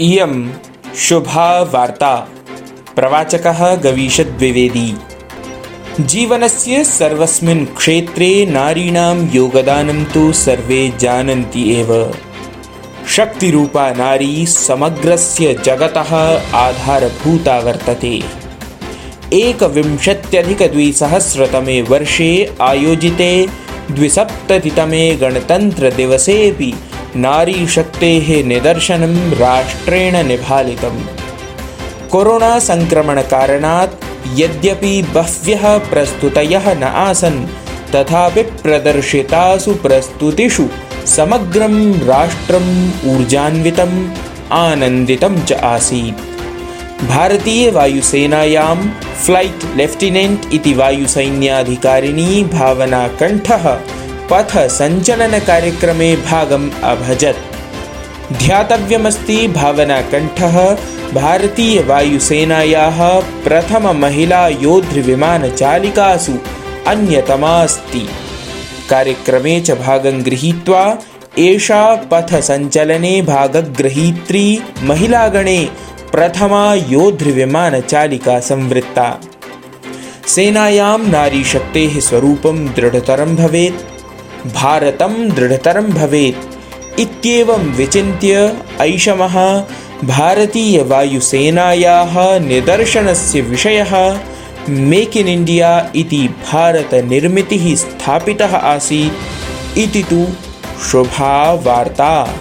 इयं शुभा वार्ता प्रवाचकः गवीषद्विवेदी जीवनस्य सर्वस्मिन् क्षेत्रे नारीणां योगदानं तु सर्वे जानन्ति एव। शक्तिरूपा नारी समग्रस्य जगतः आधारभूता वर्तते। एकविंशत्यधिकद्विसहस्रतमे वर्षे आयोजिते द्विसप्ततितमे गणतन्त्रदिवसेऽपि नारीशक्तेः निदर्शनं राष्ट्रेण निभालितम्। कोरोनासङ्क्रमणकारणात् यद्यपि बह्व्यः प्रस्तुतयः न आसन् तथापि प्रदर्शितासु प्रस्तुतिषु समग्रं राष्ट्रम् ऊर्जान्वितम् आनन्दितं च आसीत्। भारतीयवायुसेनायां फ्लैट् लेफ्टिनेण्ट् इति वायुसैन्याधिकारिणी भावनाकण्ठः पथसञ्चलनकार्यक्रमे भागम् अभजत्। ध्यातव्यमस्ति भावनाकण्ठः भारतीयवायुसेनायाः प्रथममहिलायोद्धृविमानचालिकासु अन्यतमा अस्ति कार्यक्रमे च भागं गृहीत्वा एषा पथसञ्चलने भागगृहीत्री महिलागणे प्रथमा योद्धृविमानचालिका संवृत्ता। सेनायां नारीशक्तेः स्वरूपं दृढतरं भवेत् भारतं दृढतरं भवेत्। इत्येवं विचिन्त्य ऐषमः भारतीयवायुसेनायाः निदर्शनस्य विषयः मेक् इन् इण्डिया इति भारतनिर्मितिः स्थापितः आसीत्। इति तु शुभा वार्ता